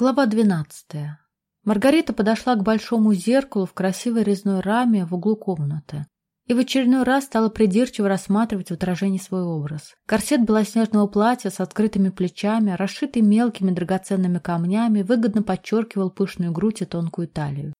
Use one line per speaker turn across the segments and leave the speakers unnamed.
Глава двенадцатая. Маргарита подошла к большому зеркалу в красивой резной раме в углу комнаты и в очередной раз стала придирчиво рассматривать в отражении свой образ. Корсет белоснежного платья с открытыми плечами, расшитый мелкими драгоценными камнями, выгодно подчеркивал пышную грудь и тонкую талию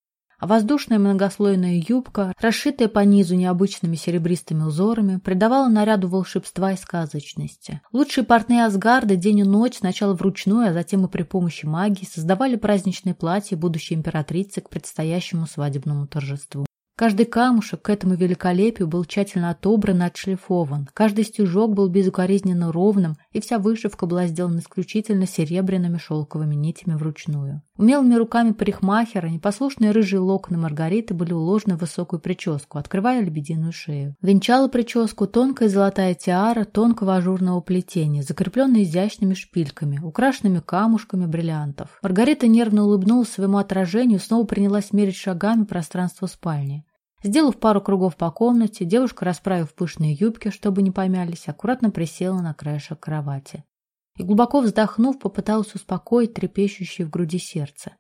воздушная многослойная юбка, расшитая по низу необычными серебристыми узорами, придавала наряду волшебства и сказочности. Лучшие портные Асгарда день и ночь сначала вручную, а затем и при помощи магии создавали праздничные платья будущей императрицы к предстоящему свадебному торжеству. Каждый камушек к этому великолепию был тщательно отобран и отшлифован, каждый стежок был безукоризненно ровным, и вся вышивка была сделана исключительно серебряными шелковыми нитями вручную. Умелыми руками парикмахера непослушные рыжие локоны Маргариты были уложены в высокую прическу, открывая лебединую шею. Венчала прическу тонкая золотая тиара тонкого ажурного плетения, закрепленная изящными шпильками, украшенными камушками бриллиантов. Маргарита нервно улыбнулась своему отражению и снова принялась мерить шагами пространство спальни. Сделав пару кругов по комнате, девушка, расправив пышные юбки, чтобы не помялись, аккуратно присела на краешек кровати. И, глубоко вздохнув, попыталась успокоить трепещущее в груди сердце.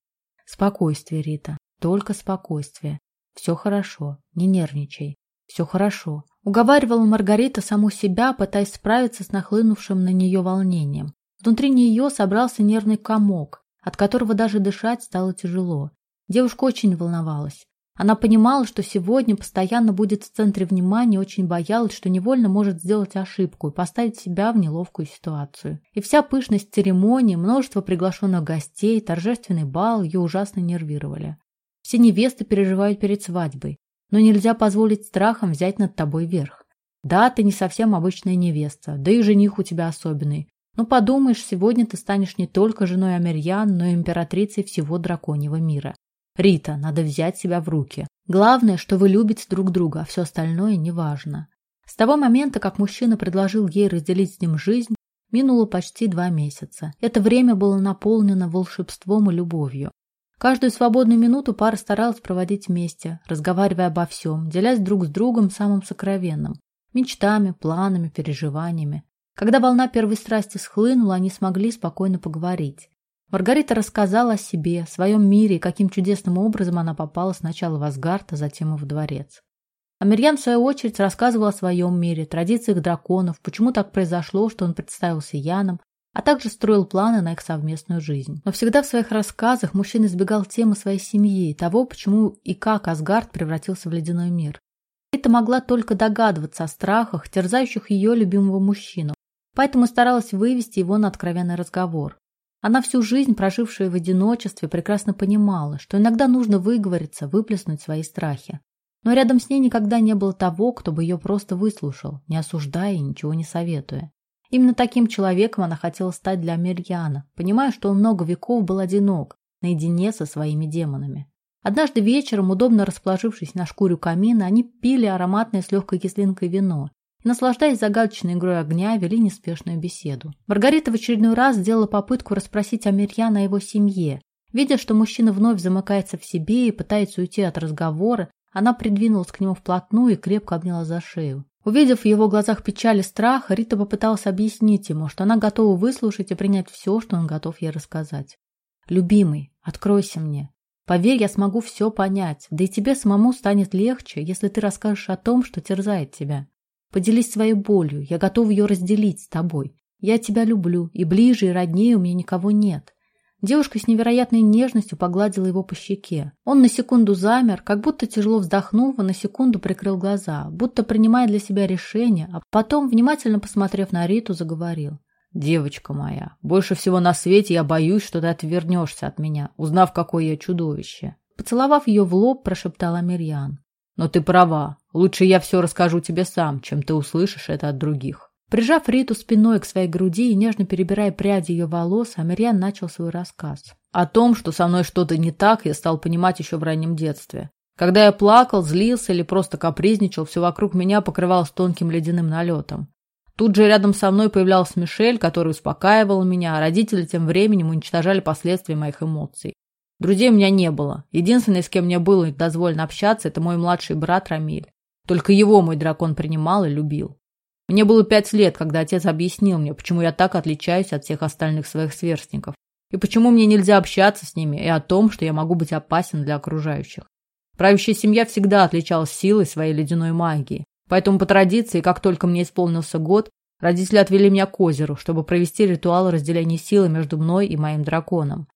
Спокойствие, Рита, только спокойствие. Все хорошо, не нервничай. Все хорошо. Уговаривала Маргарита саму себя, пытаясь справиться с нахлынувшим на нее волнением. Внутри нее собрался нервный комок, от которого даже дышать стало тяжело. Девушка очень волновалась. Она понимала, что сегодня постоянно будет в центре внимания, очень боялась, что невольно может сделать ошибку и поставить себя в неловкую ситуацию. И вся пышность церемонии, множество приглашенных гостей, торжественный бал ее ужасно нервировали. Все невесты переживают перед свадьбой, но нельзя позволить страхам взять над тобой верх. Да, ты не совсем обычная невеста, да и жених у тебя особенный. Но подумаешь, сегодня ты станешь не только женой Амерьян, но и императрицей всего драконьего мира. Рита, надо взять себя в руки. Главное, что вы любите друг друга, а все остальное неважно. С того момента, как мужчина предложил ей разделить с ним жизнь, минуло почти два месяца. Это время было наполнено волшебством и любовью. Каждую свободную минуту пара старалась проводить вместе, разговаривая обо всем, делясь друг с другом самым сокровенным – мечтами, планами, переживаниями. Когда волна первой страсти схлынула, они смогли спокойно поговорить. Маргарита рассказала о себе, своем мире и каким чудесным образом она попала сначала в Асгард, а затем и в дворец. Амирьян, в свою очередь, рассказывал о своем мире, традициях драконов, почему так произошло, что он представился Яном, а также строил планы на их совместную жизнь. Но всегда в своих рассказах мужчина избегал темы своей семьи, того, почему и как Асгард превратился в ледяной мир. Рита могла только догадываться о страхах, терзающих ее любимого мужчину, поэтому старалась вывести его на откровенный разговор. Она всю жизнь, прожившая в одиночестве, прекрасно понимала, что иногда нужно выговориться, выплеснуть свои страхи. Но рядом с ней никогда не было того, кто бы ее просто выслушал, не осуждая и ничего не советуя. Именно таким человеком она хотела стать для Амельяна, понимая, что он много веков был одинок, наедине со своими демонами. Однажды вечером, удобно расположившись на шкуре камина, они пили ароматное с легкой кислинкой вино и, наслаждаясь загадочной игрой огня, вели неспешную беседу. Маргарита в очередной раз сделала попытку расспросить Амирьяна о его семье. Видя, что мужчина вновь замыкается в себе и пытается уйти от разговора, она придвинулась к нему вплотную и крепко обняла за шею. Увидев в его глазах печаль и страх, Рита попыталась объяснить ему, что она готова выслушать и принять все, что он готов ей рассказать. «Любимый, откройся мне. Поверь, я смогу все понять, да и тебе самому станет легче, если ты расскажешь о том, что терзает тебя. Поделись своей болью, я готов ее разделить с тобой. Я тебя люблю, и ближе, и роднее у меня никого нет. Девушка с невероятной нежностью погладила его по щеке. Он на секунду замер, как будто тяжело вздохнув, и на секунду прикрыл глаза, будто принимая для себя решение, а потом, внимательно посмотрев на Риту, заговорил. «Девочка моя, больше всего на свете я боюсь, что ты отвернешься от меня, узнав, какое я чудовище». Поцеловав ее в лоб, прошептала Мирьян. «Но ты права. Лучше я все расскажу тебе сам, чем ты услышишь это от других. Прижав Риту спиной к своей груди и нежно перебирая пряди ее волос, Амирьян начал свой рассказ. О том, что со мной что-то не так, я стал понимать еще в раннем детстве. Когда я плакал, злился или просто капризничал, все вокруг меня покрывалось тонким ледяным налетом. Тут же рядом со мной появлялся Мишель, который успокаивал меня, а родители тем временем уничтожали последствия моих эмоций. Друзей у меня не было. Единственный, с кем мне было дозволено общаться, это мой младший брат Рамиль. Только его мой дракон принимал и любил. Мне было пять лет, когда отец объяснил мне, почему я так отличаюсь от всех остальных своих сверстников.
И почему мне нельзя общаться с ними и о том, что я могу быть опасен для окружающих? Правящая семья всегда отличалась силой своей ледяной магии. Поэтому по традиции, как только мне исполнился год, родители отвели меня к озеру, чтобы провести ритуал разделения силы между мной и моим драконом.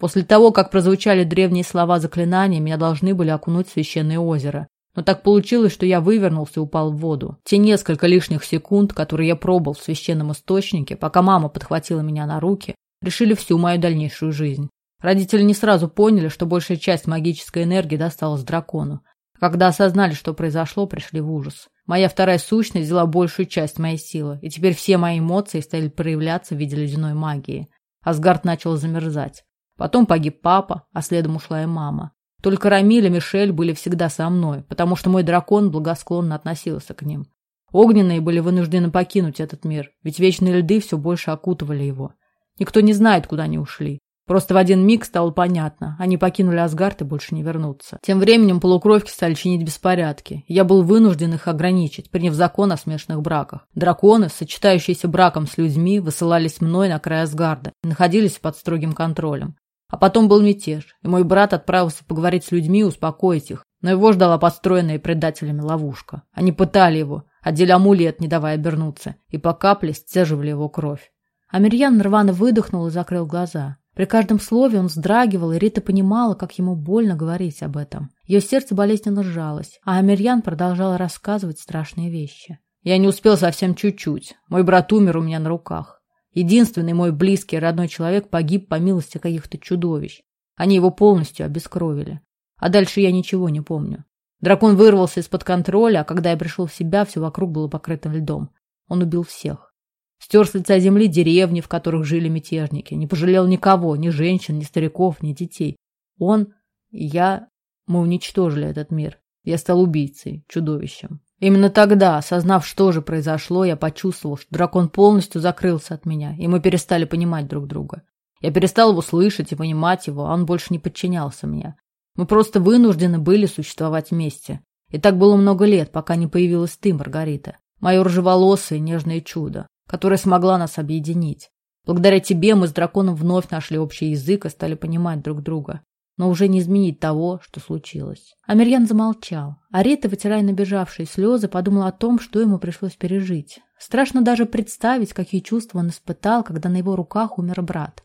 После того, как прозвучали древние слова заклинания, меня должны были окунуть в священное озеро. Но так получилось, что я вывернулся и упал в воду. Те несколько лишних секунд, которые я пробыл в священном источнике, пока мама подхватила меня на руки, решили всю мою дальнейшую жизнь. Родители не сразу поняли, что большая часть магической энергии досталась дракону. Когда осознали, что произошло, пришли в ужас. Моя вторая сущность взяла большую часть моей силы, и теперь все мои эмоции стали проявляться в виде ледяной магии. Асгард начал замерзать. Потом погиб папа, а следом ушла и мама. Только Рамиль и Мишель были всегда со мной, потому что мой дракон благосклонно относился к ним. Огненные были вынуждены покинуть этот мир, ведь вечные льды все больше окутывали его. Никто не знает, куда они ушли. Просто в один миг стало понятно, они покинули Асгард и больше не вернутся. Тем временем полукровки стали чинить беспорядки. Я был вынужден их ограничить, приняв закон о смешанных браках. Драконы, сочетающиеся браком с людьми, высылались мной на край Асгарда и находились под строгим контролем. А потом был мятеж, и мой брат отправился поговорить с людьми успокоить их, но его ждала подстроенная предателями ловушка. Они пытали его, одели амулет, не давая обернуться, и по капле стяживали его кровь. Амирьян рвано выдохнул и закрыл глаза. При каждом слове он вздрагивал, и Рита понимала, как ему больно говорить об этом. Ее сердце болезненно сжалось, а Амирьян продолжал рассказывать страшные вещи. «Я не успел совсем чуть-чуть. Мой брат умер у меня на руках. Единственный мой близкий родной человек погиб по милости каких-то чудовищ. Они его полностью обескровили. А дальше я ничего не помню. Дракон вырвался из-под контроля, а когда я пришел в себя, все вокруг было покрыто льдом. Он убил всех. Стер с лица земли деревни, в которых жили мятежники. Не пожалел никого, ни женщин, ни стариков, ни детей. Он я, мы уничтожили этот мир. Я стал убийцей, чудовищем. Именно тогда, осознав, что же произошло, я почувствовал, что дракон полностью закрылся от меня, и мы перестали понимать друг друга. Я перестал его слышать и понимать его, а он больше не подчинялся мне. Мы просто вынуждены были существовать вместе. И так было много лет, пока не появилась ты, Маргарита. Мое ржеволосое нежное чудо которая смогла нас объединить. Благодаря тебе мы с драконом вновь нашли общий язык и стали понимать друг друга. Но уже не изменить того, что случилось. Амирьян замолчал. А Рита, вытирая набежавшие слезы, подумала о том, что ему пришлось пережить. Страшно даже представить, какие чувства он испытал, когда на его руках умер брат.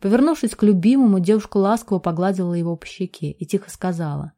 Повернувшись к любимому, девушка ласково погладила его по щеке и тихо сказала.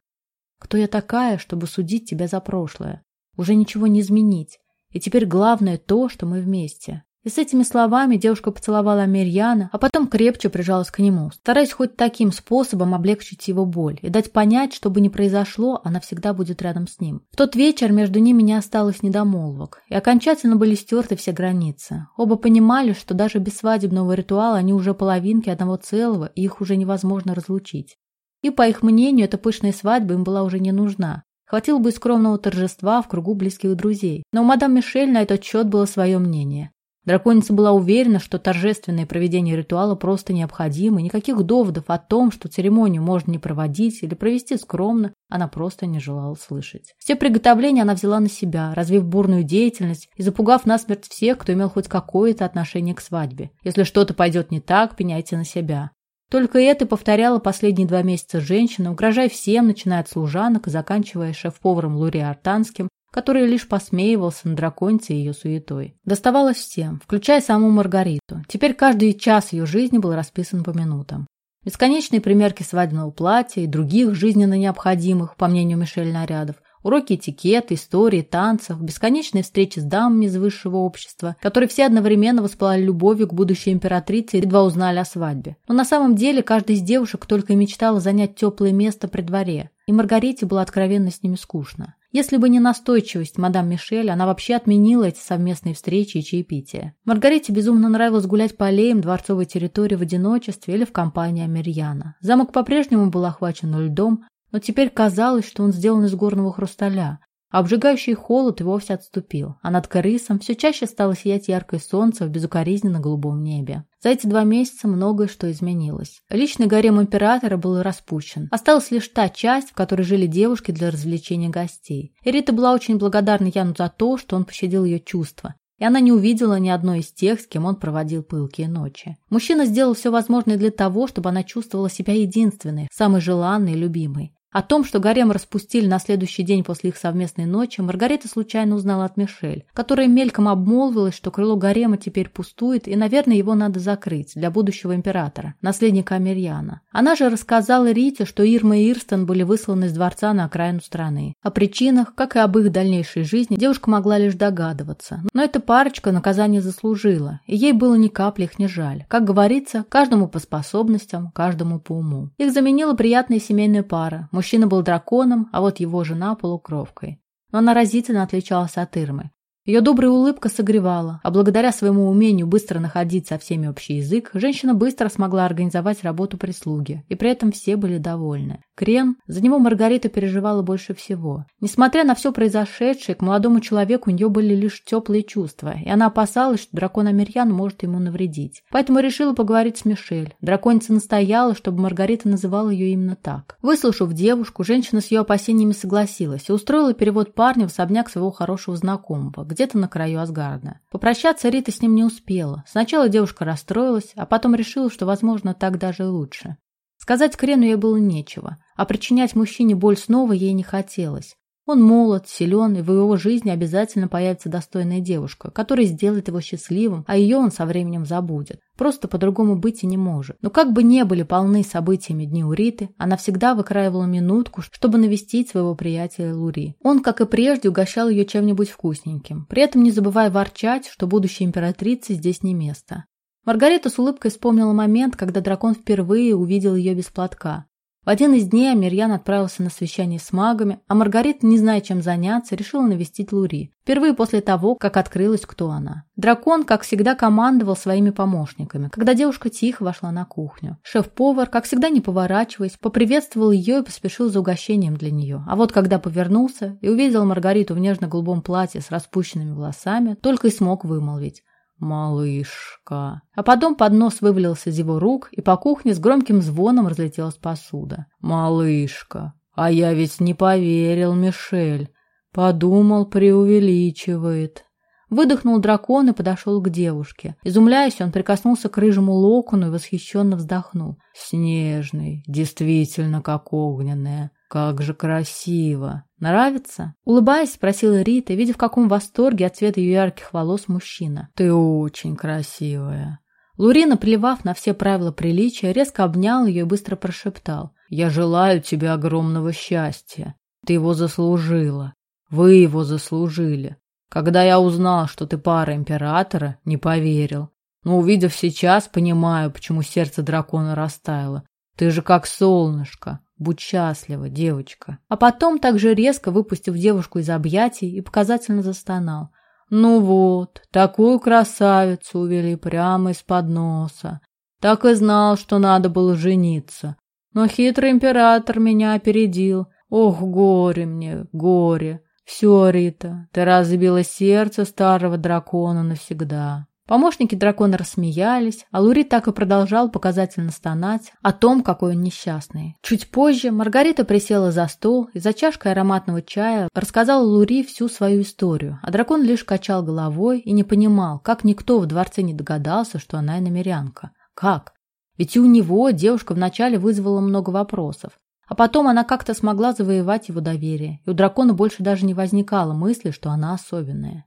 «Кто я такая, чтобы судить тебя за прошлое? Уже ничего не изменить. И теперь главное то, что мы вместе. И с этими словами девушка поцеловала Мирьяна, а потом крепче прижалась к нему, стараясь хоть таким способом облегчить его боль и дать понять, что бы ни произошло, она всегда будет рядом с ним. В тот вечер между ними не осталось недомолвок, и окончательно были стерты все границы. Оба понимали, что даже без свадебного ритуала они уже половинки одного целого, и их уже невозможно разлучить. И, по их мнению, эта пышная свадьба им была уже не нужна. Хватило бы скромного торжества в кругу близких друзей. Но у мадам Мишель на этот счет было свое мнение. Драконица была уверена, что торжественное проведение ритуала просто необходимо, никаких доводов о том, что церемонию можно не проводить или провести скромно, она просто не желала слышать. Все приготовления она взяла на себя, развив бурную деятельность и запугав насмерть всех, кто имел хоть какое-то отношение к свадьбе. Если что-то пойдет не так, пеняйте на себя. Только это повторяла последние два месяца женщина, угрожая всем, начиная от служанок и заканчивая шеф-поваром Лури Артанским, который лишь посмеивался на драконце и ее суетой. Доставалось всем, включая саму Маргариту. Теперь каждый час ее жизни был расписан по минутам. Бесконечные примерки свадебного платья и других жизненно необходимых, по мнению Мишель, нарядов, Уроки этикета, истории, танцев, бесконечные встречи с дамами из высшего общества, которые все одновременно воспылали любовью к будущей императрице и едва узнали о свадьбе. Но на самом деле каждая из девушек только и мечтала занять теплое место при дворе, и Маргарите было откровенно с ними скучно. Если бы не настойчивость мадам Мишель, она вообще отменила эти совместные встречи и чаепития. Маргарите безумно нравилось гулять по аллеям дворцовой территории в одиночестве или в компании Амерьяна. Замок по-прежнему был охвачен льдом, но теперь казалось, что он сделан из горного хрусталя, обжигающий холод вовсе отступил, а над Крысом все чаще стало сиять яркое солнце в безукоризненно голубом небе. За эти два месяца многое что изменилось. Личный гарем императора был распущен. Осталась лишь та часть, в которой жили девушки для развлечения гостей. Эрита была очень благодарна Яну за то, что он пощадил ее чувства,
и она не увидела ни одной из тех, с кем он проводил пылкие ночи. Мужчина сделал все возможное для того, чтобы она чувствовала себя единственной, самой желанной и любимой. О том, что гарем распустили на следующий день после их совместной ночи, Маргарита случайно узнала от Мишель, которая мельком обмолвилась, что крыло гарема теперь пустует и, наверное, его надо закрыть для будущего императора, наследника Амирьяна. Она же рассказала Рите, что Ирма и Ирстон были высланы из дворца на окраину страны. О причинах, как и об их дальнейшей жизни, девушка могла лишь догадываться. Но эта парочка наказание заслужила, и ей было ни капли их не жаль. Как говорится, каждому по способностям, каждому по уму. Их заменила приятная семейная пара – Мужчина был драконом, а вот его жена полукровкой. Но она разительно отличалась от Ирмы. Ее добрая улыбка согревала, а благодаря своему умению быстро находить со всеми общий язык, женщина быстро смогла организовать работу прислуги, и при этом все были довольны. Крен, за него Маргарита переживала больше всего. Несмотря на все произошедшее, к молодому человеку у нее были лишь теплые чувства, и она опасалась, что дракон Амирьян может ему навредить. Поэтому решила поговорить с Мишель. Драконица настояла, чтобы Маргарита называла ее именно так. Выслушав девушку, женщина с ее опасениями согласилась и устроила перевод парня в особняк своего хорошего знакомого, где-то на краю Асгарда. Попрощаться Рита с ним не успела. Сначала девушка расстроилась, а потом решила, что, возможно, так даже лучше. Сказать Крену ей было нечего, а причинять мужчине боль снова ей не хотелось. Он молод, силен, и в его жизни обязательно появится достойная девушка, которая сделает его счастливым, а ее он со временем забудет. Просто по-другому быть и не может. Но как бы не были полны событиями дни у Риты, она всегда выкраивала минутку, чтобы навестить своего приятеля Лури. Он, как и прежде, угощал ее чем-нибудь вкусненьким, при этом не забывая ворчать, что будущей императрице здесь не место. Маргарита с улыбкой вспомнила момент, когда дракон впервые увидел ее без платка. В один из дней Амирьян отправился на совещание с магами, а Маргарита, не зная, чем заняться, решила навестить Лури. Впервые после того, как открылось, кто она. Дракон, как всегда, командовал своими помощниками, когда девушка тихо вошла на кухню. Шеф-повар, как всегда не поворачиваясь, поприветствовал ее и поспешил за угощением для нее. А вот когда повернулся и увидел Маргариту в нежно-голубом платье с распущенными волосами, только и смог вымолвить. «Малышка». А потом поднос вывалился из его рук, и по кухне с громким звоном разлетелась посуда. «Малышка, а я ведь не поверил, Мишель. Подумал, преувеличивает». Выдохнул дракон и подошел к девушке. Изумляясь, он прикоснулся к рыжему локону и восхищенно вздохнул. «Снежный, действительно как огненная. Как же красиво! Нравится? Улыбаясь, спросила Рита, видя, в каком восторге от цвета ее ярких волос мужчина. Ты очень красивая. Лурина, плевав на все правила приличия, резко обнял ее и быстро прошептал. «Я желаю тебе огромного счастья. Ты его заслужила. Вы его заслужили. Когда я узнал, что ты пара императора, не поверил. Но увидев сейчас, понимаю, почему сердце дракона растаяло. Ты же как солнышко. Будь счастлива, девочка. А потом также резко выпустив девушку из объятий и показательно застонал. Ну вот, такую красавицу увели прямо из-под носа. Так и знал, что надо было жениться. Но хитрый император меня опередил. Ох, горе мне, горе. Все, Рита, ты разбила сердце старого дракона навсегда. Помощники дракона рассмеялись, а Лури так и продолжал показательно стонать о том, какой он несчастный. Чуть позже Маргарита присела за стол и за чашкой ароматного чая рассказала Лури всю свою историю, а дракон лишь качал головой и не понимал, как никто в дворце не догадался, что она иномерянка. Как? Ведь и у него девушка вначале вызвала много вопросов. А потом она как-то смогла завоевать его доверие, и у дракона больше даже не возникало мысли, что она особенная.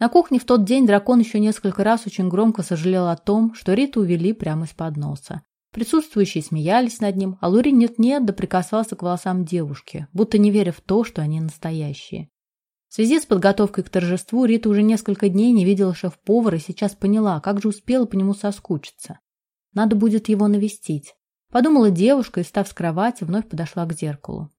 На кухне в тот день дракон еще несколько раз очень громко сожалел о том, что Риту увели прямо из-под носа. Присутствующие смеялись над ним, а Лури нет-нет да прикасался к волосам девушки, будто не веря в то, что они настоящие. В связи с подготовкой к торжеству Рита уже несколько дней не видела шеф-повара и сейчас поняла, как же успела по нему соскучиться. Надо будет его навестить. Подумала девушка и, став с кровати, вновь подошла к зеркалу.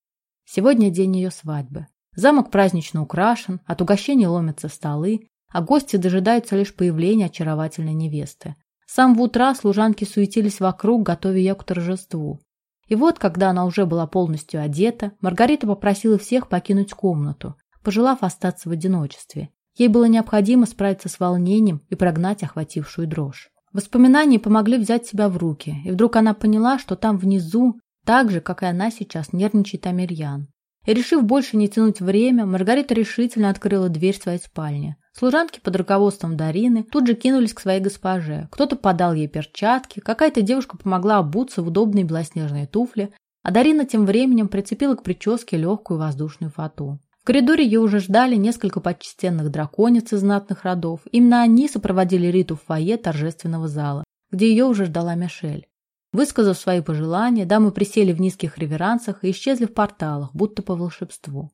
Сегодня день ее свадьбы. Замок празднично украшен, от угощений ломятся столы, а гости дожидаются лишь появления очаровательной невесты. С самого утра служанки суетились вокруг, готовя ее к торжеству. И вот, когда она уже была полностью одета, Маргарита попросила всех покинуть комнату, пожелав остаться в одиночестве. Ей было необходимо справиться с волнением и прогнать охватившую дрожь. Воспоминания помогли взять себя в руки, и вдруг она поняла, что там внизу, так же, как и она сейчас, нервничает Амирьян. И решив больше не тянуть время, Маргарита решительно открыла дверь своей спальни. Служанки под руководством Дарины тут же кинулись к своей госпоже. Кто-то подал ей перчатки, какая-то девушка помогла обуться в удобные белоснежные туфли, а Дарина тем временем прицепила к прическе легкую воздушную фату. В коридоре ее уже ждали несколько почтенных драконец из знатных родов. Именно они сопроводили Риту в фойе торжественного зала, где ее уже ждала Мишель. Высказав свои пожелания, дамы присели в низких реверансах и исчезли в порталах, будто по волшебству.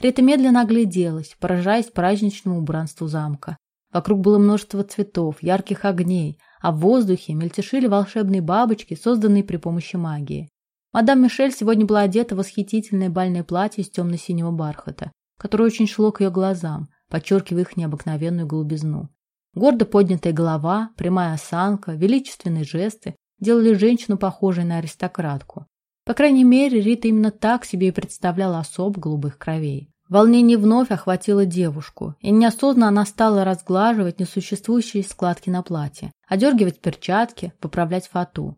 Рита медленно огляделась, поражаясь праздничному убранству замка. Вокруг было множество цветов, ярких огней, а в воздухе мельтешили волшебные бабочки, созданные при помощи магии. Мадам Мишель сегодня была одета в восхитительное бальное платье из темно-синего бархата, которое очень шло к ее глазам, подчеркивая их необыкновенную голубизну. Гордо поднятая голова, прямая осанка, величественные жесты делали женщину похожей на аристократку. По крайней мере, Рита именно так себе и представляла особ голубых кровей. Волнение вновь охватило девушку, и неосознанно она стала разглаживать несуществующие складки на платье, одергивать перчатки, поправлять фату.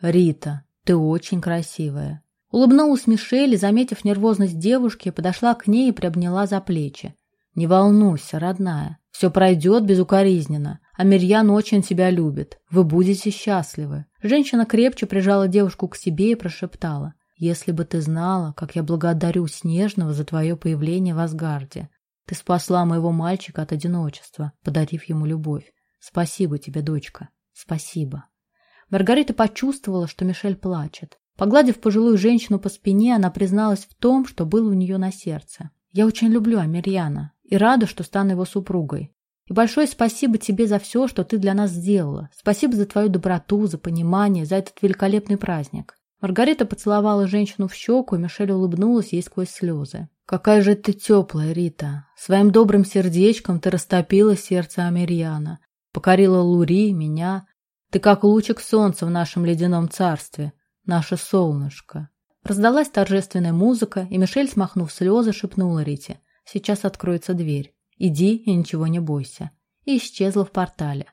«Рита, ты очень красивая». Улыбнулась Мишель заметив нервозность девушки, подошла к ней и приобняла за плечи. «Не волнуйся, родная, все пройдет безукоризненно, а Мирьян очень тебя любит. Вы будете счастливы». Женщина крепче прижала девушку к себе и прошептала. «Если бы ты знала, как я благодарю Снежного за твое появление в Асгарде. Ты спасла моего мальчика от одиночества, подарив ему любовь. Спасибо тебе, дочка. Спасибо». Маргарита почувствовала, что Мишель плачет. Погладив пожилую женщину по спине, она призналась в том, что было у нее на сердце. «Я очень люблю Амирьяна и рада, что стану его супругой. И большое спасибо тебе за все, что ты для нас сделала. Спасибо за твою доброту, за понимание, за этот великолепный праздник». Маргарита поцеловала женщину в щеку, и Мишель улыбнулась ей сквозь слезы. «Какая же ты теплая, Рита! Своим добрым сердечком ты растопила сердце Амирьяна, покорила Лури, меня, ты как лучик солнца в нашем ледяном царстве, наше солнышко. Раздалась торжественная музыка, и Мишель, смахнув слезы, шепнула Рите. Сейчас откроется дверь. Иди и ничего не бойся. И исчезла в портале.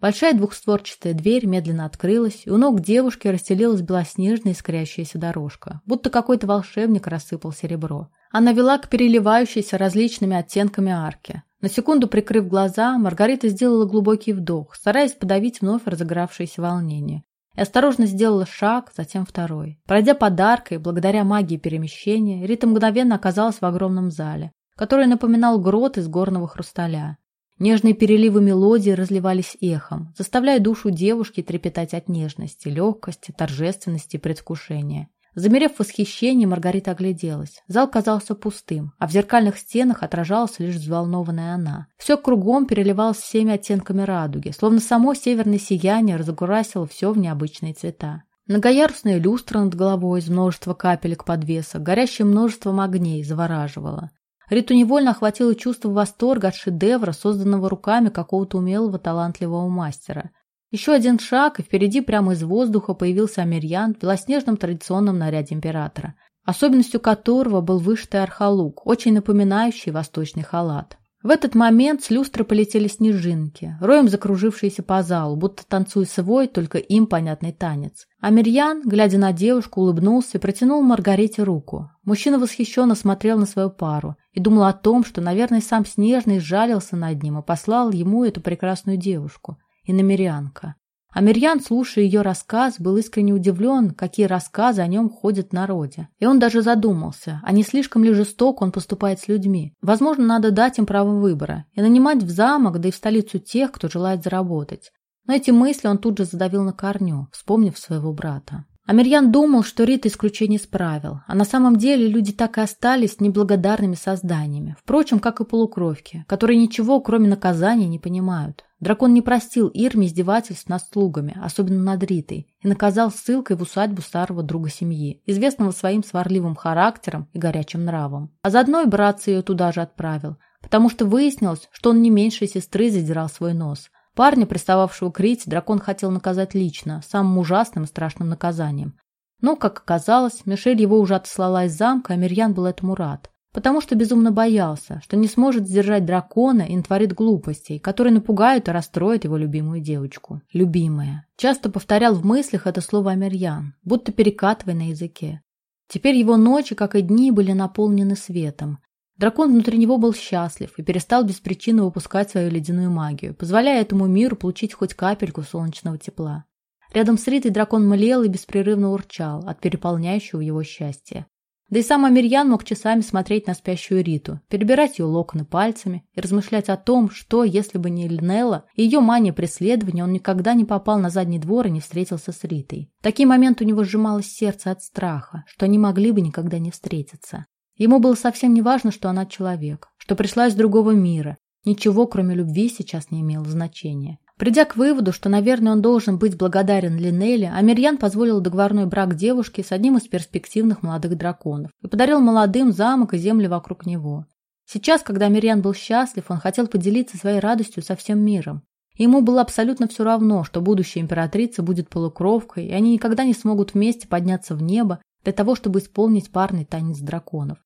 Большая двухстворчатая дверь медленно открылась, и у ног девушки расстелилась белоснежная искрящаяся дорожка, будто какой-то волшебник рассыпал серебро. Она вела к переливающейся различными оттенками арке. На секунду прикрыв глаза, Маргарита сделала глубокий вдох, стараясь подавить вновь разыгравшееся волнение. И осторожно сделала шаг, затем второй. Пройдя подаркой, благодаря магии перемещения, Рита мгновенно оказалась в огромном зале, который напоминал грот из горного хрусталя. Нежные переливы мелодии разливались эхом, заставляя душу девушки трепетать от нежности, легкости, торжественности и предвкушения. Замерев в восхищении, Маргарита огляделась. Зал казался пустым, а в зеркальных стенах отражалась лишь взволнованная она. Все кругом переливалось всеми оттенками радуги, словно само северное сияние разукрасило все в необычные цвета. Многоярусная люстра над головой из множества капелек подвеса, горящее множеством огней завораживало. Риту невольно охватило чувство восторга от шедевра, созданного руками какого-то умелого талантливого мастера. Еще один шаг, и впереди прямо из воздуха появился Амирьян в белоснежном традиционном наряде императора, особенностью которого был вышитый архалук, очень напоминающий восточный халат. В этот момент с люстры полетели снежинки, роем закружившиеся по залу, будто танцуя свой, только им понятный танец. Амирьян, глядя на девушку, улыбнулся и протянул Маргарите руку. Мужчина восхищенно смотрел на свою пару и думал о том, что, наверное, сам Снежный сжалился над ним и послал ему эту прекрасную девушку и намерянка. А Мирьян, слушая ее рассказ, был искренне удивлен, какие рассказы о нем ходят в народе. И он даже задумался, а не слишком ли жестоко он поступает с людьми. Возможно, надо дать им право выбора и нанимать в замок, да и в столицу тех, кто желает заработать. Но эти мысли он тут же задавил на корню, вспомнив своего брата. Амирьян думал, что Рита исключение из правил, а на самом деле люди так и остались неблагодарными созданиями, впрочем, как и полукровки, которые ничего, кроме наказания, не понимают. Дракон не простил Ирме издевательств над слугами, особенно над Ритой, и наказал ссылкой в усадьбу старого друга семьи, известного своим сварливым характером и горячим нравом. А заодно и братца ее туда же отправил, потому что выяснилось, что он не меньше сестры задирал свой нос. Парня, пристававшего к Рите, дракон хотел наказать лично, самым ужасным и страшным наказанием. Но, как оказалось, Мишель его уже отослала из замка, а Мирьян был этому рад потому что безумно боялся, что не сможет сдержать дракона и натворит глупостей, которые напугают и расстроят его любимую девочку. Любимая. Часто повторял в мыслях это слово Амирьян, будто перекатывая на языке. Теперь его ночи, как и дни, были наполнены светом. Дракон внутри него был счастлив и перестал без причины выпускать свою ледяную магию, позволяя этому миру получить хоть капельку солнечного тепла. Рядом с Ритой дракон млел и беспрерывно урчал от переполняющего его счастья. Да и сам Амирьян мог часами смотреть на спящую Риту, перебирать ее локоны пальцами и размышлять о том, что, если бы не Линелла и ее мания преследования, он никогда не попал на задний двор и не встретился с Ритой. В такие моменты у него сжималось сердце от страха, что они могли бы никогда не встретиться. Ему было совсем не важно, что она человек, что пришла из другого мира. Ничего, кроме любви, сейчас не имело значения. Придя к выводу, что, наверное, он должен быть благодарен Линелле, Амирьян позволил договорной брак девушке с одним из перспективных молодых драконов и подарил молодым замок и земли вокруг него. Сейчас, когда Амирьян был счастлив, он хотел поделиться своей радостью со всем миром. ему было абсолютно все равно, что будущая императрица будет полукровкой, и они никогда не смогут вместе подняться в небо для того, чтобы исполнить парный танец драконов.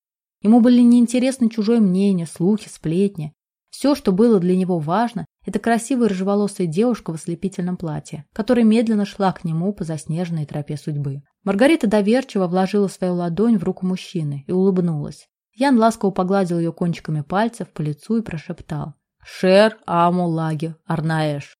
Ему были неинтересны чужое мнение, слухи, сплетни. Все, что было для него важно, это красивая рыжеволосая девушка в ослепительном платье, которая медленно шла к нему по заснеженной тропе судьбы. Маргарита доверчиво вложила свою ладонь в руку мужчины и улыбнулась. Ян ласково погладил ее кончиками пальцев по лицу и прошептал «Шер Аму Лаги Арнаэш».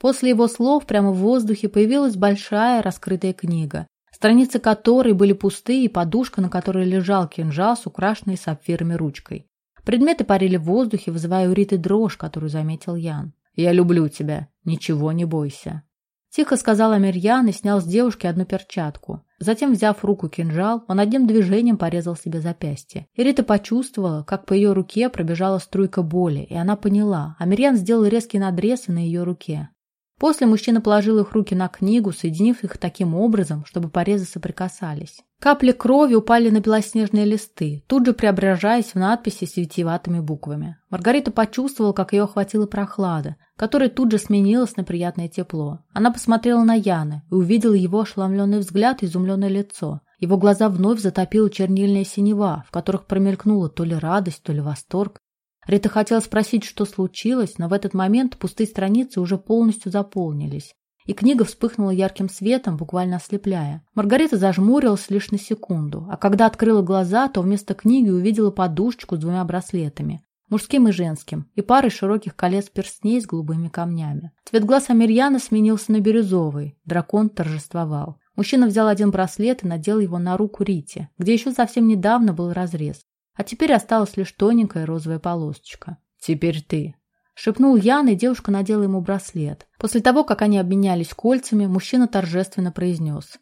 После его слов прямо в воздухе появилась большая раскрытая книга, страницы которой были пустые и подушка, на которой лежал кинжал с украшенной сапфирами ручкой. Предметы парили в воздухе, вызывая у Риты дрожь, которую заметил Ян. «Я люблю тебя. Ничего не бойся». Тихо сказал Амирьян и снял с девушки одну перчатку. Затем, взяв в руку кинжал, он одним движением порезал себе запястье. И Рита почувствовала, как по ее руке пробежала струйка боли, и она поняла. Амирьян сделал резкий надрез на ее руке. После мужчина положил их руки на книгу, соединив их таким образом, чтобы порезы соприкасались. Капли крови упали на белоснежные листы, тут же преображаясь в надписи с витиеватыми буквами. Маргарита почувствовала, как ее охватила прохлада, которая тут же сменилась на приятное тепло. Она посмотрела на Яна и увидела его ошеломленный взгляд и изумленное лицо. Его глаза вновь затопила чернильная синева, в которых промелькнула то ли радость, то ли восторг. Рита хотела спросить, что случилось, но в этот момент пустые страницы уже полностью заполнились, и книга вспыхнула ярким светом, буквально ослепляя. Маргарита зажмурилась лишь на секунду, а когда открыла глаза, то вместо книги увидела подушечку с двумя браслетами, мужским и женским, и парой широких колец перстней с голубыми камнями. Цвет глаз Амирьяна сменился на бирюзовый, дракон торжествовал. Мужчина взял один браслет и надел его на руку Рите, где еще совсем недавно был разрез. А теперь осталась лишь тоненькая розовая полосочка. «Теперь ты», — шепнул Ян, и девушка надела ему браслет. После того, как они обменялись кольцами, мужчина торжественно произнес.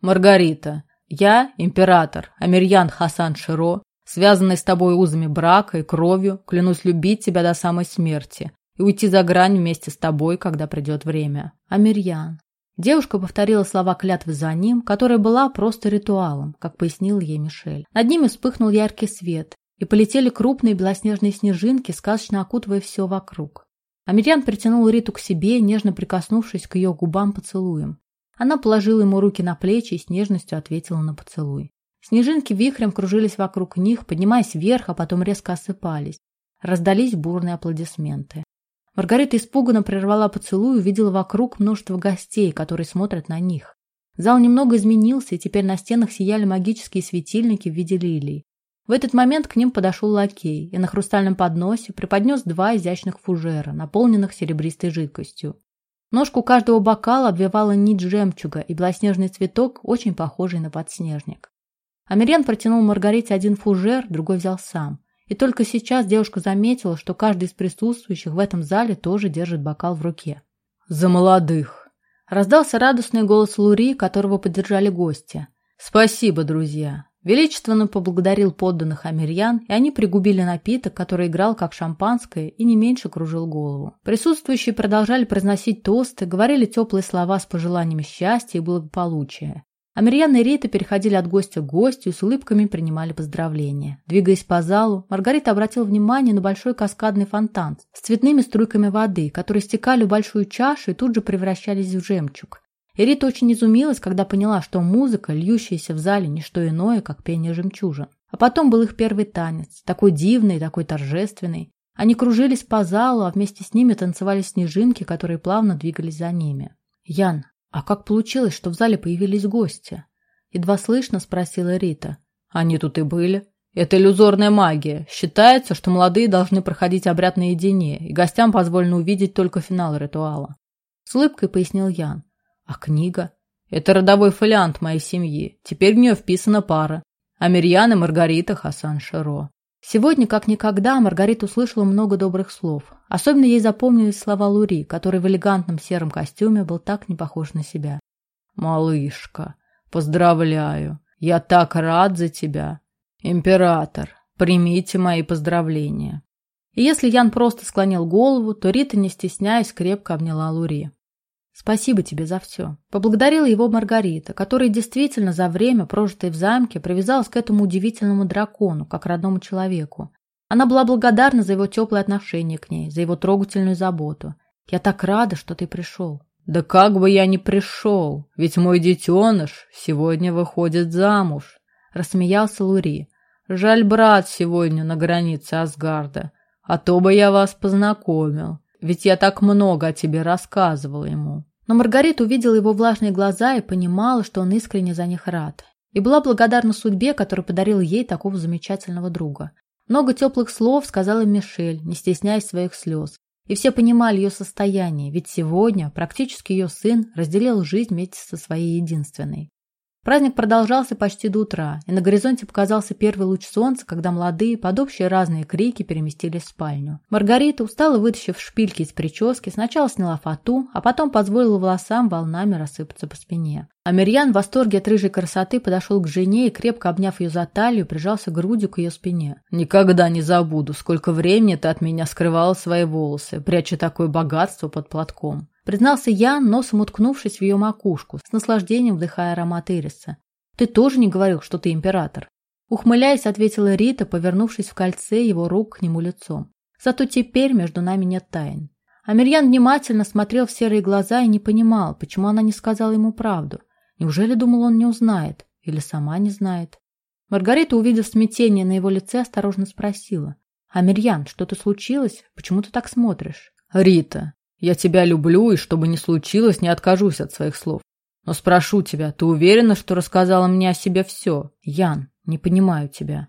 «Маргарита, я, император, Амирьян Хасан Широ, связанный с тобой узами брака и кровью, клянусь любить тебя до самой смерти и уйти за грань вместе с тобой, когда придет время. Амирьян. Девушка повторила слова клятвы за ним, которая была просто ритуалом, как пояснил ей Мишель. Над ними вспыхнул яркий свет, и полетели крупные белоснежные снежинки, сказочно окутывая все вокруг. Амирьян притянул Риту к себе, нежно прикоснувшись к ее губам поцелуем. Она положила ему руки на плечи и с нежностью ответила на поцелуй. Снежинки вихрем кружились вокруг них, поднимаясь вверх, а потом резко осыпались. Раздались бурные аплодисменты. Маргарита испуганно прервала поцелуй и увидела вокруг множество гостей, которые смотрят на них. Зал немного изменился, и теперь на стенах сияли магические светильники в виде лилий. В этот момент к ним подошел лакей и на хрустальном подносе преподнес два изящных фужера, наполненных серебристой жидкостью. Ножку каждого бокала обвивала нить жемчуга и белоснежный цветок, очень похожий на подснежник. Амирьян протянул Маргарите один фужер, другой взял сам. И только сейчас девушка заметила, что каждый из присутствующих в этом зале тоже держит бокал в руке. «За молодых!» Раздался радостный голос Лури, которого поддержали гости. «Спасибо, друзья!» Величественно поблагодарил подданных Амирьян, и они пригубили напиток, который играл как шампанское и не меньше кружил голову. Присутствующие продолжали произносить тосты, говорили теплые слова с пожеланиями счастья и благополучия. А Мирьяна и Рита переходили от гостя к гостю и с улыбками принимали поздравления. Двигаясь по залу, Маргарита обратила внимание на большой каскадный фонтан с цветными струйками воды, которые стекали в большую чашу и тут же превращались в жемчуг. И Рита очень изумилась, когда поняла, что музыка, льющаяся в зале, не что иное, как пение жемчужин. А потом был их первый танец, такой дивный, такой торжественный. Они кружились по залу, а вместе с ними танцевали снежинки, которые плавно двигались за ними. «Ян, «А как получилось, что в зале появились гости?» Едва слышно спросила Рита. «Они тут и были.
Это иллюзорная магия. Считается, что молодые должны проходить обряд наедине, и гостям позволено увидеть только финал ритуала.
С улыбкой пояснил Ян.
А книга? Это родовой фолиант моей семьи. Теперь в нее вписана пара. Амирьян и Маргарита Хасан Широ.
Сегодня, как никогда, Маргарита услышала много добрых слов. Особенно ей запомнились слова Лури, который в элегантном сером костюме был так не похож на себя.
«Малышка, поздравляю! Я так рад за тебя! «Император, примите мои поздравления».
И если Ян просто склонил голову, то Рита, не стесняясь, крепко обняла Лури. «Спасибо тебе за все». Поблагодарила его Маргарита, которая действительно за время, прожитое в замке, привязалась к этому удивительному дракону, как родному человеку. Она была благодарна за его теплое отношение к ней, за его трогательную заботу. «Я так рада, что ты пришел».
«Да как бы я ни пришел, ведь мой детеныш сегодня выходит замуж», — рассмеялся Лури. Жаль, брат сегодня на границе Асгарда, а то бы я вас познакомил, ведь я так много о тебе рассказывал ему.
Но Маргарита увидела его влажные глаза и понимала, что он искренне за них рад. И была благодарна судьбе, которая подарила ей такого замечательного друга. Много теплых слов сказала Мишель, не стесняясь своих слез. И все понимали ее состояние, ведь сегодня практически ее сын разделил жизнь вместе со своей единственной. Праздник продолжался почти до утра, и на горизонте показался первый луч солнца, когда молодые, под общие разные крики, переместились в спальню. Маргарита, устало вытащив шпильки из прически, сначала сняла фату, а потом позволила волосам волнами рассыпаться по спине. Амирьян в восторге от рыжей красоты подошел к жене и, крепко обняв ее за талию, прижался грудью к ее спине.
«Никогда не забуду, сколько времени ты от меня скрывала свои волосы, пряча такое богатство под платком.
Признался Ян, носом уткнувшись в ее макушку, с наслаждением вдыхая аромат ириса. «Ты тоже не говорил, что ты император?» Ухмыляясь, ответила Рита, повернувшись в кольце его рук к нему лицом. «Зато теперь между нами нет тайн». Амирьян внимательно смотрел в серые глаза и не понимал, почему она не сказала ему правду. Неужели думал, он не узнает? Или сама не знает? Маргарита, увидев смятение на его лице, осторожно спросила. «Амирьян, что-то случилось? Почему ты так смотришь?»
«Рита, я тебя люблю, и что бы ни случилось, не откажусь от своих слов. Но спрошу тебя, ты уверена, что рассказала мне о себе все?
Ян, не понимаю тебя.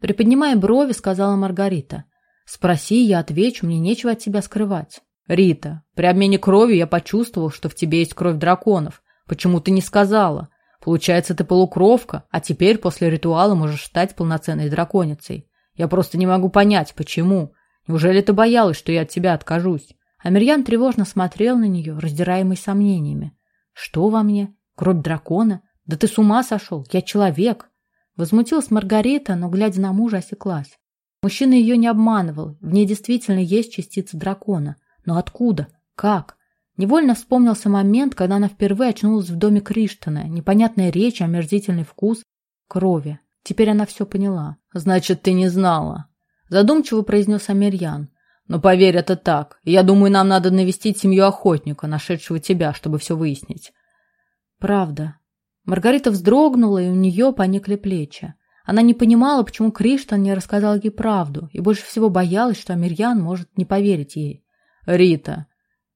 Приподнимая брови, сказала Маргарита. Спроси, я отвечу, мне нечего от тебя скрывать.
Рита, при обмене кровью я почувствовал, что в тебе есть кровь драконов. Почему ты не сказала? Получается, ты полукровка, а теперь после ритуала можешь стать полноценной драконицей. Я просто не могу понять, почему. Неужели ты боялась, что я от тебя откажусь?
Амирьян тревожно смотрел на нее, раздираемый сомнениями. «Что во мне? Кровь дракона? Да ты с ума сошел! Я человек!» Возмутилась Маргарита, но, глядя на мужа, осеклась. Мужчина ее не обманывал, в ней действительно есть частица дракона. Но откуда? Как? Невольно вспомнился момент, когда она впервые очнулась в доме Криштана, непонятная речь, омерзительный вкус крови. Теперь она все поняла.
«Значит, ты не знала», — задумчиво произнес Амирьян. Но поверь, это так. Я думаю, нам надо навестить семью охотника, нашедшего тебя, чтобы все выяснить.
Правда. Маргарита вздрогнула, и у нее поникли плечи. Она не понимала, почему Криштан не рассказал ей правду, и больше всего боялась, что Амирьян может не поверить ей.
«Рита!»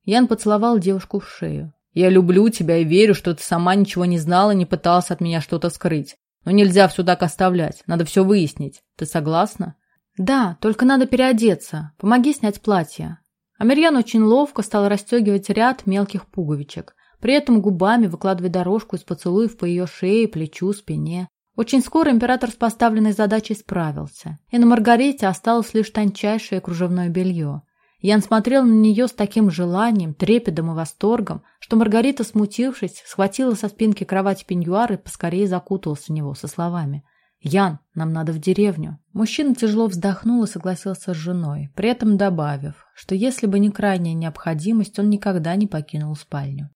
Ян поцеловал девушку в шею. «Я люблю тебя и верю, что ты сама ничего не знала и не пыталась от меня что-то скрыть. Но нельзя все так оставлять. Надо все выяснить. Ты согласна?»
«Да, только надо переодеться. Помоги снять платье». Амирьян очень ловко стал расстегивать ряд мелких пуговичек, при этом губами выкладывая дорожку из поцелуев по ее шее, плечу, спине. Очень скоро император с поставленной задачей справился, и на Маргарите осталось лишь тончайшее кружевное белье. Ян смотрел на нее с таким желанием, трепетом и восторгом, что Маргарита, смутившись, схватила со спинки кровати пеньюар и поскорее закуталась в него со словами «Ян, нам надо в деревню». Мужчина тяжело вздохнул и согласился с женой, при этом добавив, что если бы не крайняя необходимость, он никогда не покинул спальню.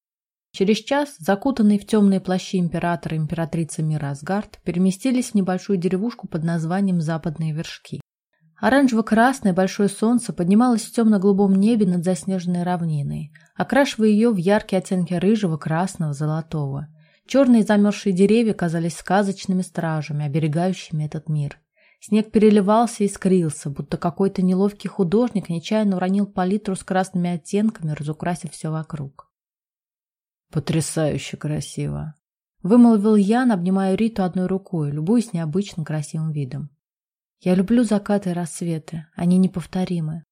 Через час, закутанные в темные плащи императора и императрица мира Асгард, переместились в небольшую деревушку под названием Западные Вершки. Оранжево-красное большое солнце поднималось в темно-голубом небе над заснеженной равниной, окрашивая ее в яркие оттенки рыжего, красного, золотого. Черные замерзшие деревья казались сказочными стражами, оберегающими этот мир. Снег переливался и искрился, будто какой-то неловкий художник нечаянно уронил палитру с красными оттенками, разукрасив все вокруг.
«Потрясающе красиво!»
— вымолвил Ян, обнимая Риту одной рукой, любуясь необычно красивым видом. Я люблю закаты и рассветы, они неповторимы.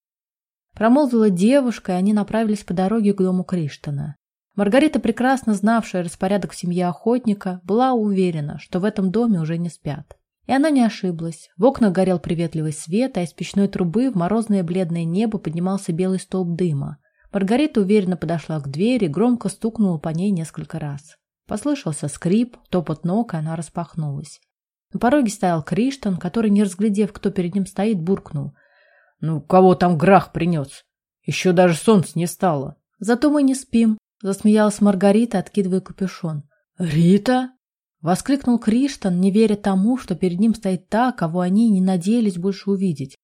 Промолвила девушка, и они направились по дороге к дому Криштана. Маргарита, прекрасно знавшая распорядок в семье охотника, была уверена, что в этом доме уже не спят. И она не ошиблась. В окнах горел приветливый свет, а из печной трубы в морозное бледное небо поднимался белый столб дыма. Маргарита уверенно подошла к двери, громко стукнула по ней несколько раз. Послышался скрип, топот ног, и она распахнулась. На пороге стоял Криштан, который, не разглядев, кто перед ним стоит, буркнул. «Ну, кого там грах принес? Еще даже солнце не стало». «Зато мы не спим», — засмеялась Маргарита, откидывая капюшон.
«Рита?»
— воскликнул Криштан, не веря тому, что перед ним стоит та, кого они не надеялись больше увидеть.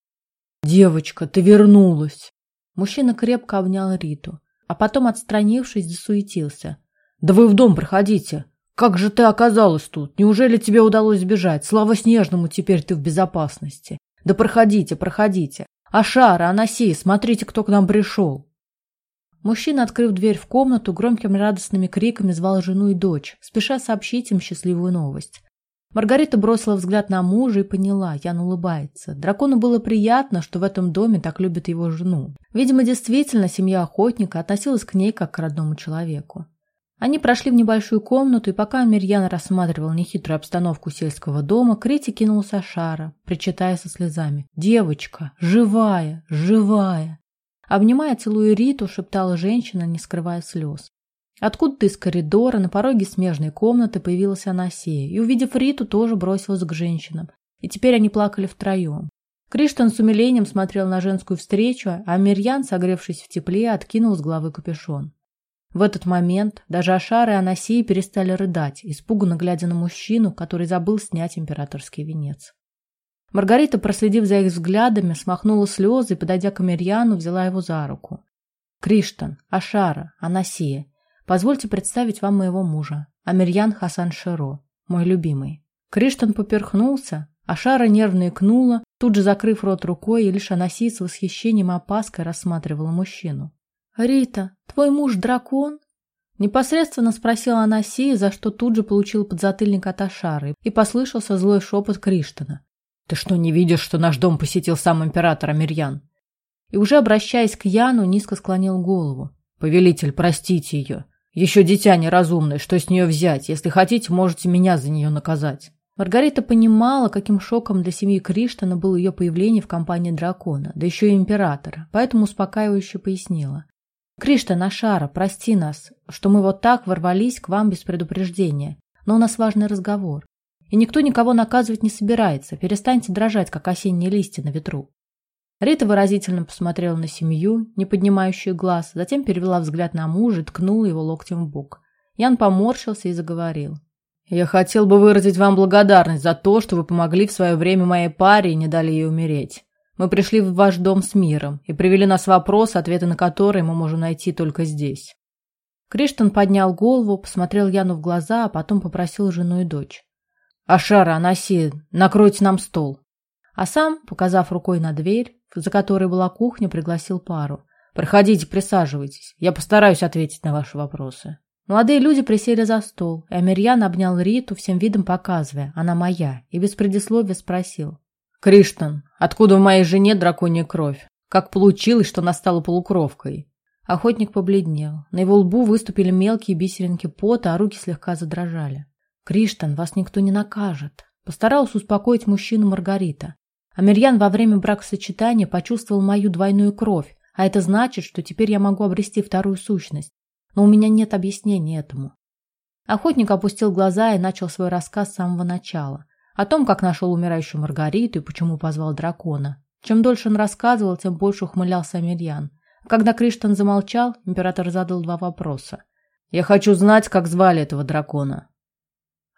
«Девочка, ты вернулась!»
Мужчина крепко обнял Риту, а потом, отстранившись, засуетился.
«Да вы в дом проходите! Как же ты оказалась тут? Неужели тебе удалось сбежать? Слава Снежному, теперь ты в безопасности. Да проходите, проходите. Ашара, Анасей, смотрите, кто к нам пришел!»
Мужчина, открыв дверь в комнату, громкими радостными криками звал жену и дочь, спеша сообщить им счастливую новость. Маргарита бросила взгляд на мужа и поняла, Ян улыбается. Дракону было приятно, что в этом доме так любят его жену. Видимо, действительно, семья охотника относилась к ней как к родному человеку. Они прошли в небольшую комнату, и пока Амирьян рассматривал нехитрую обстановку сельского дома, Крити кинулся Шара, причитая со слезами. «Девочка! Живая! Живая!» Обнимая целую Риту, шептала женщина, не скрывая слез. Откуда-то из коридора на пороге смежной комнаты появилась Анасия и, увидев Риту, тоже бросилась к женщинам. И теперь они плакали втроем. Криштан с умилением смотрел на женскую встречу, а Мирьян, согревшись в тепле, откинул с головы капюшон. В этот момент даже Ашара и Анасия перестали рыдать, испуганно глядя на мужчину, который забыл снять императорский венец. Маргарита, проследив за их взглядами, смахнула слезы и, подойдя к Мирьяну, взяла его за руку. «Криштан, Ашара, Анасия, Позвольте представить вам моего мужа, Амирьян Хасан Широ, мой любимый. Криштан поперхнулся, а Шара нервно икнула, тут же закрыв рот рукой, и лишь Анасия с восхищением и опаской рассматривала мужчину. «Рита, твой муж дракон?» Непосредственно спросила Анасия, за что тут же получил подзатыльник от Ашары, и послышался злой шепот Криштана.
«Ты что, не видишь, что наш дом посетил сам император Амирьян?»
И уже обращаясь к Яну, низко склонил голову.
«Повелитель, простите ее. Еще дитя неразумное, что с нее взять? Если хотите, можете меня за нее наказать.
Маргарита понимала, каким шоком для семьи Криштана было ее появление в компании дракона, да еще и императора, поэтому успокаивающе пояснила. «Криштан, Ашара, прости нас, что мы вот так ворвались к вам без предупреждения, но у нас важный разговор. И никто никого наказывать не собирается, перестаньте дрожать, как осенние листья на ветру». Рита выразительно посмотрела на семью, не поднимающую глаз, затем перевела взгляд на мужа и ткнула его локтем в бок. Ян поморщился и заговорил.
«Я хотел бы выразить вам благодарность за то, что вы помогли в свое время моей паре и не дали ей умереть. Мы пришли в ваш дом с миром и привели нас вопрос, ответы на которые мы можем найти только здесь».
Криштан поднял голову, посмотрел Яну в глаза, а потом попросил жену и дочь.
«Ашара, Анаси, накройте нам стол».
А сам, показав рукой на дверь, за которой была кухня, пригласил пару.
«Проходите, присаживайтесь. Я постараюсь ответить на ваши вопросы».
Молодые люди присели за стол, и Амирьян обнял Риту, всем видом показывая, она моя, и без предисловия спросил.
«Криштан, откуда в моей жене драконья кровь? Как получилось, что она стала полукровкой?»
Охотник побледнел. На его лбу выступили мелкие бисеринки пота, а руки слегка задрожали. «Криштан, вас никто не накажет», — постаралась успокоить мужчину Маргарита. Амирьян во время бракосочетания почувствовал мою двойную кровь, а это значит, что теперь я могу обрести вторую сущность. Но у меня нет объяснения этому. Охотник опустил глаза и начал свой рассказ с самого начала. О том, как нашел умирающую Маргариту и почему позвал дракона. Чем дольше он рассказывал, тем больше ухмылялся Амирьян. Когда Криштан замолчал, император задал два вопроса.
«Я хочу знать, как звали этого дракона».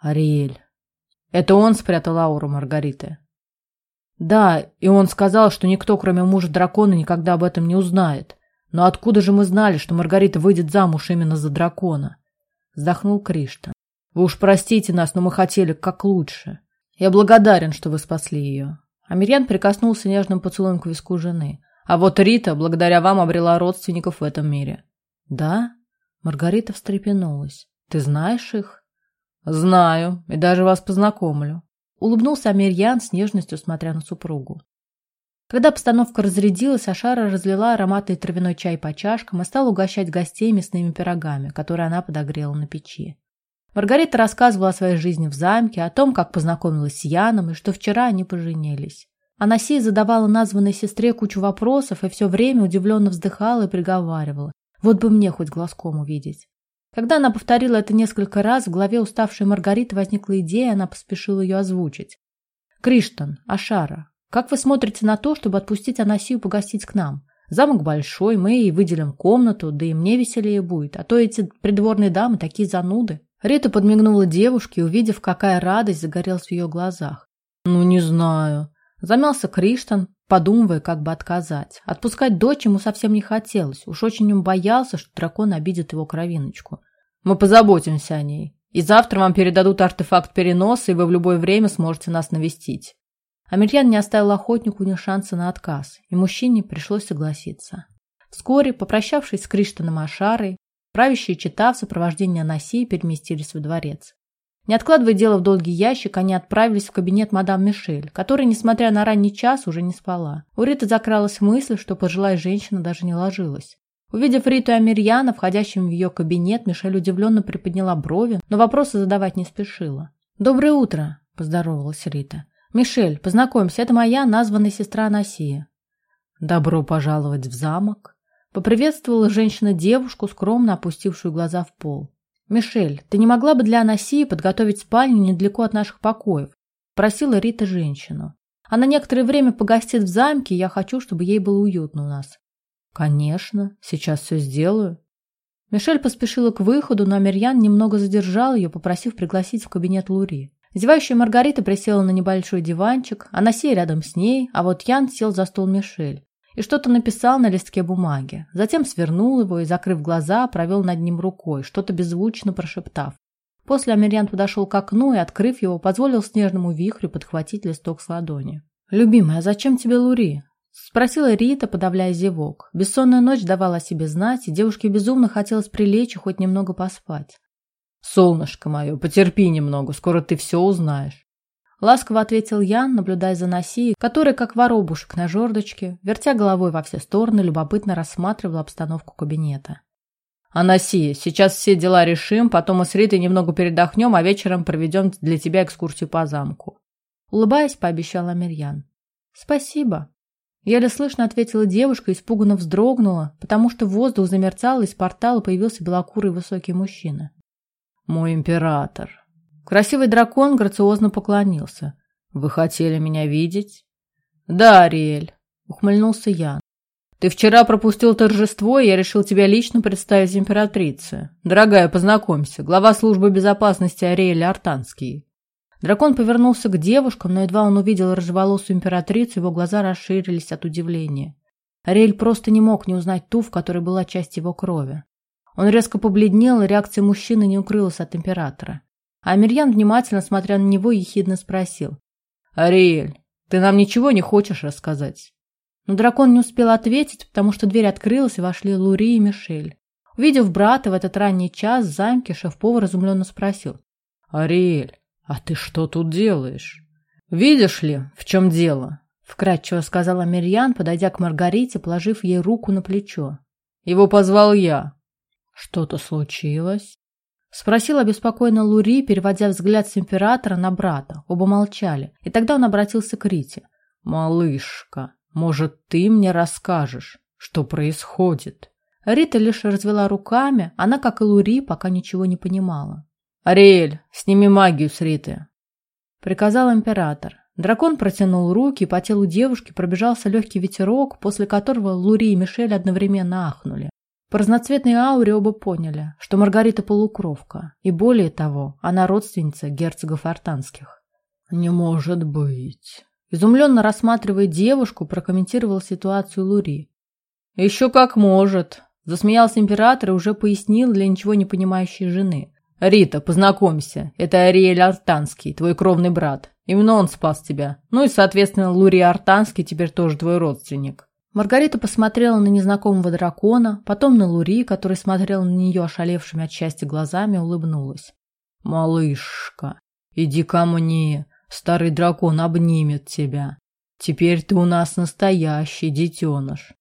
«Ариэль».
«Это он спрятал ауру Маргариты?»
Да, и он сказал, что никто, кроме мужа дракона, никогда об этом не узнает. Но откуда же мы знали, что Маргарита выйдет замуж именно за дракона? Вздохнул Кришта. Вы уж простите нас, но мы хотели как лучше. Я благодарен, что вы спасли ее. Амирьян прикоснулся нежным поцелуем к виску жены. А вот Рита, благодаря вам, обрела родственников в этом мире. Да? Маргарита встрепенулась. Ты знаешь их?
Знаю, и даже вас познакомлю.
Улыбнулся Амирьян с нежностью, смотря на супругу. Когда обстановка разрядилась, Ашара разлила ароматный травяной чай по чашкам и стала угощать гостей мясными пирогами, которые она подогрела на печи. Маргарита рассказывала о своей жизни в замке, о том, как познакомилась с Яном и что вчера они поженились. Анасия задавала названной сестре кучу вопросов и все время удивленно вздыхала и приговаривала. Вот бы мне хоть глазком увидеть. Когда она повторила это несколько раз, в голове уставшей Маргариты возникла идея, она поспешила ее озвучить. «Криштан, Ашара, как вы смотрите на то, чтобы отпустить Анасию погостить к нам? Замок большой, мы ей выделим комнату, да и мне веселее будет, а то эти придворные дамы такие зануды. Рита подмигнула девушке, увидев, какая радость загорелась в ее глазах. «Ну, не знаю». Замялся Криштан, подумывая, как бы отказать. Отпускать дочь ему совсем не хотелось. Уж очень он боялся, что дракон обидит его кровиночку. «Мы позаботимся о ней. И завтра вам передадут артефакт переноса, и вы в любое время сможете нас навестить. Амельян не оставил охотнику ни шанса на отказ, и мужчине пришлось согласиться. Вскоре, попрощавшись с Криштаном Ашарой, правящие чита в сопровождении Анасии переместились во дворец. Не откладывая дело в долгий ящик, они отправились в кабинет мадам Мишель, которая, несмотря на ранний час, уже не спала. У Риты закралась мысль, что пожилая женщина даже не ложилась. Увидев Риту и Амирьяна, входящим в ее кабинет, Мишель удивленно приподняла брови, но вопросы задавать не спешила. «Доброе утро», – поздоровалась Рита. «Мишель, познакомься, это моя названная сестра Анасия». «Добро пожаловать в замок», — поприветствовала женщина девушку, скромно опустившую глаза в пол. «Мишель, ты не могла бы для Анасии подготовить спальню недалеко от наших покоев?» — просила Рита женщину. «Она некоторое время погостит в замке, и я хочу, чтобы ей было уютно у нас». «Конечно, сейчас все сделаю». Мишель поспешила к выходу, но Амирьян немного задержал ее, попросив пригласить в кабинет Лури. Зевающая Маргарита присела на небольшой диванчик, Анасия рядом с ней, а вот Ян сел за стол Мишель и что-то написал на листке бумаги. Затем свернул его и, закрыв глаза, провел над ним рукой, что-то беззвучно прошептав. После Амирьян подошел к окну и, открыв его, позволил снежному вихрю подхватить листок с ладони. «Любимая, а зачем тебе Лури?» Спросила Рита, подавляя зевок. Бессонная ночь давала о себе знать, и девушке безумно хотелось прилечь и хоть немного поспать. «Солнышко мое, потерпи немного, скоро ты все узнаешь». Ласково ответил Ян, наблюдая за Носией, который, как воробушек на жердочке, вертя головой во все стороны, любопытно рассматривал обстановку кабинета. «Анасия, сейчас все дела решим, потом мы с Ритой немного передохнем, а вечером проведем для тебя экскурсию по замку». Улыбаясь, пообещал Амирьян. «Спасибо». Еле слышно ответила девушка, испуганно вздрогнула, потому что воздух замерцал, из портала появился белокурый высокий мужчина. «Мой император». Красивый дракон грациозно поклонился. «Вы хотели меня видеть?» «Да, Ариэль», — ухмыльнулся Ян. «Ты вчера пропустил торжество, и я решил тебя лично представить императрице. Дорогая, познакомься, глава службы безопасности Ариэль Артанский». Дракон повернулся к девушкам, но едва он увидел рыжеволосую императрицу, его глаза расширились от удивления. Ариэль просто не мог не узнать ту, в которой была часть его крови. Он резко побледнел, и реакция мужчины не укрылась от императора. А Амирьян, внимательно смотря на него, ехидно спросил. «Ариэль, ты нам ничего не хочешь рассказать?» Но дракон не успел ответить, потому что дверь открылась, и вошли Лури и Мишель. Увидев брата в этот ранний час в замке, шеф-повар изумленно спросил. «Ариэль, а ты что тут делаешь?» «Видишь ли, в чем дело?» Вкратчиво сказала Мирьян, подойдя к Маргарите, положив ей руку на плечо. «Его позвал я. «Что-то случилось?» Спросил обеспокоенно Лури, переводя взгляд с императора на брата. Оба молчали, и тогда он обратился к Рите. «Малышка, может, ты мне расскажешь, что происходит?» Рита лишь развела руками, она, как и Лури, пока ничего не понимала. «Ариэль, сними магию с Риты!» Приказал император. Дракон протянул руки, и по телу девушки пробежался легкий ветерок, после которого Лури и Мишель одновременно ахнули. По разноцветной ауре оба поняли, что Маргарита полукровка, и более того, она родственница герцогов Артанских. «Не может быть!» Изумленно рассматривая девушку, прокомментировал ситуацию Лури. «Еще как может!» Засмеялся император и уже пояснил для ничего не понимающей жены. «Рита, познакомься, это Ариэль Артанский, твой кровный брат. Именно он спас тебя. Ну и, соответственно, Лури Артанский теперь тоже твой родственник». Маргарита посмотрела на незнакомого дракона, потом на Лури, который смотрел на нее ошалевшими от счастья глазами, улыбнулась. «Малышка, иди ко мне.
Старый дракон обнимет тебя. Теперь ты у нас настоящий детеныш.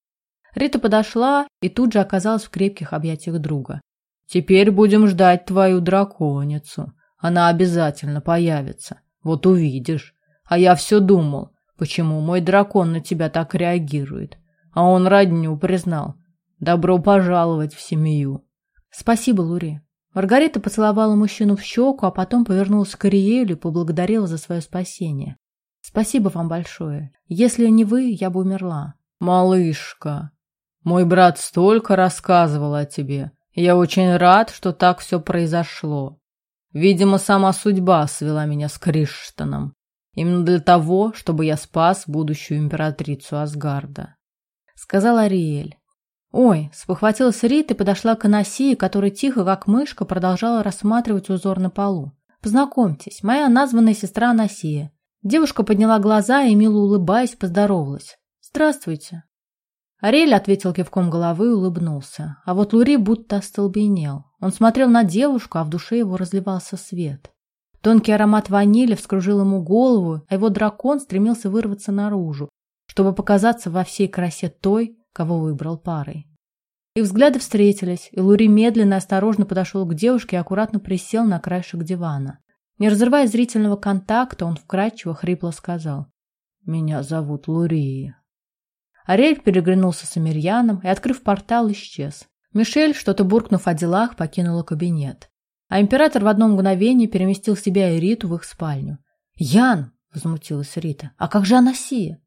Рита подошла и тут же оказалась в крепких объятиях друга.
Теперь будем ждать твою драконицу. Она обязательно появится. Вот увидишь. А я все думал, почему мой дракон на тебя так реагирует. А он родню признал. Добро пожаловать в семью.
Спасибо, Лури. Маргарита поцеловала мужчину в щеку, а потом повернулась к Ариэлю и поблагодарила за свое спасение. Спасибо вам большое. Если не вы, я бы умерла.
Малышка, мой брат столько рассказывал о тебе. Я очень рад, что так все произошло. Видимо, сама судьба свела меня с Криштоном. Именно для того, чтобы я спас будущую императрицу Асгарда.
Сказал Ариэль. Ой, спохватилась Рит и подошла к Анасии, которая тихо, как мышка, продолжала рассматривать узор на полу. Познакомьтесь, моя названная сестра Анасия. Девушка подняла глаза и, мило улыбаясь, поздоровалась. «Здравствуйте». Ариэль ответил кивком головы и улыбнулся. А вот Лури будто остолбенел. Он смотрел на девушку, а в душе его разливался свет. Тонкий аромат ванили вскружил ему голову, а его дракон стремился вырваться наружу, чтобы показаться во всей красе той, кого выбрал парой. Их взгляды встретились, и Лури медленно и осторожно подошел к девушке и аккуратно присел на краешек дивана. Не разрывая зрительного контакта, он вкрадчиво хрипло сказал «Меня зовут Лурия». Ариэль переглянулся с Амирьяном и, открыв портал, исчез. Мишель, что-то буркнув о делах, покинула кабинет. А император в одно мгновение переместил себя и Риту в их спальню. «Ян!» — возмутилась Рита. «А как же Анасия?»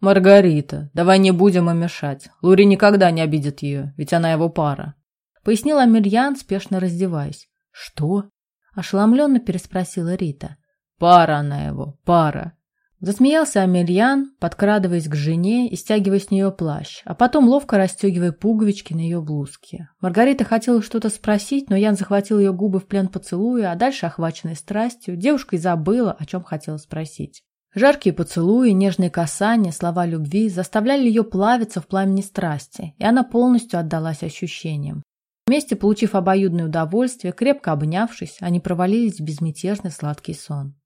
«Маргарита, давай не будем им мешать. Лури никогда не обидит ее, ведь она его пара», —
пояснил Амирьян, спешно раздеваясь. «Что?» — ошеломленно переспросила Рита.
«Пара она его, пара.
Засмеялся Амельян, подкрадываясь к жене и стягивая с нее плащ, а потом ловко расстегивая пуговички на ее блузке. Маргарита хотела что-то спросить, но Ян захватил ее губы в плен поцелуя, а дальше, охваченной страстью, девушка и забыла, о чем хотела спросить. Жаркие поцелуи, нежные касания, слова любви заставляли ее плавиться в пламени страсти, и она полностью отдалась ощущениям. Вместе, получив обоюдное удовольствие, крепко обнявшись, они провалились в безмятежный сладкий сон.